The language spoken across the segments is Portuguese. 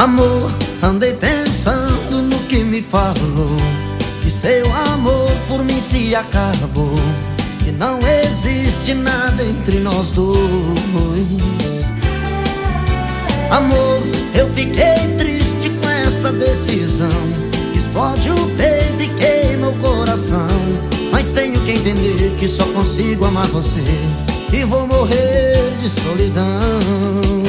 Amor, andei pensando no que me falou Que seu amor por mim se acabou Que não existe nada entre nós dois. Amor, eu fiquei triste com essa decisão Explode o peito e queima o coração Mas tenho que entender que só consigo amar você E vou morrer de solidão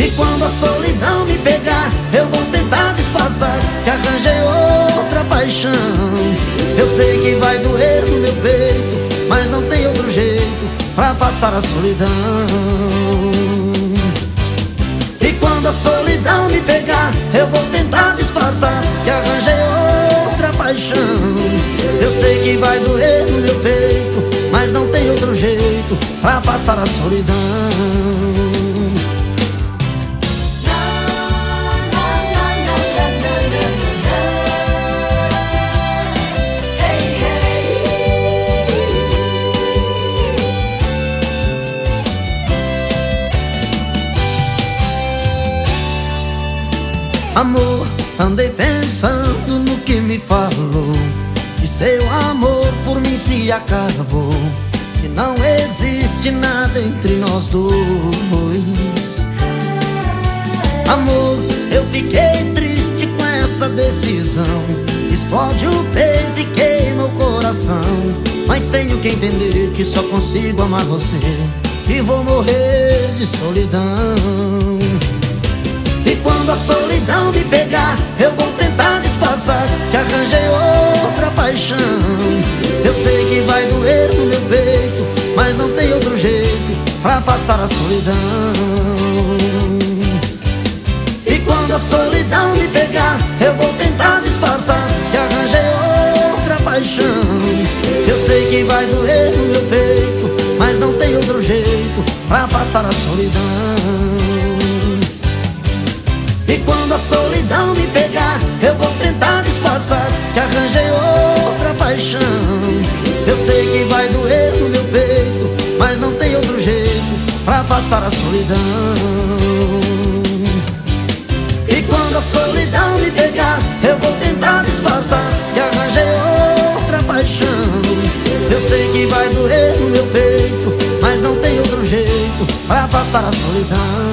e quando a solidão me pegar Eu vou tentar disfarçar Que arranjei outra paixão. Eu sei que vai doer no meu peito Mas não tem outro jeito Pra afastar a solidão. E quando a solidão me pegar Eu vou tentar disfarçar Que arranjei outra paixão. Eu sei que vai doer no meu peito Mas não tem outro jeito Pra afastar a solidão Amor, andei pensando no que me falou Que seu amor por mim se acabou Que não existe nada entre nós dois. Amor, eu fiquei triste com essa decisão Explode o peito e queima o coração Mas tenho que entender que só consigo amar você E vou morrer de solidão quando a solidão me pegar Eu vou tentar disfarçar Que arranjei outra paixão. Eu sei que vai doer no meu peito Mas não tem outro jeito Pra afastar a solidão. E quando a solidão me pegar Eu vou tentar disfarçar Que arranjei outra paixão. Eu sei que vai doer no meu peito Mas não tem outro jeito Pra afastar a solidão e quando a solidão me pegar Eu vou tentar disfarçar Que arranjei outra paixão. Eu sei que vai doer no meu peito Mas não tem outro jeito Pra afastar a solidão. E quando a solidão me pegar Eu vou tentar disfarçar Que arranjei outra paixão. Eu sei que vai doer no meu peito Mas não tem outro jeito Pra afastar a solidão